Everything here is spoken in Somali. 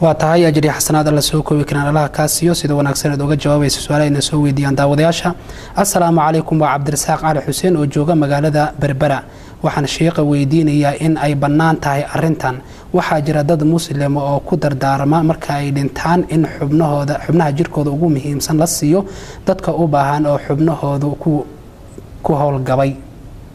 waa tahay ajri xasanaad alla soo koobi karaan. Allaha kaa siiyo sida wanaagsan eed oga jawaabaysa su'aalahayna soo weydiiyaan daawadayaasha. Assalaamu calaykum waa cabdirasaaq cali xuseen oo jooga magaalada berbera. Waxaan sheeqa weydiinayaa in ay bannaan tahay arintan waxaa jira dad muslima oo ku dardaarma marka ay dhintaan in xubnahooda xubnaha jirkooda ugu muhiimsan la siiyo. Dadka u baahan oo xubnahoodu ku howlgabay.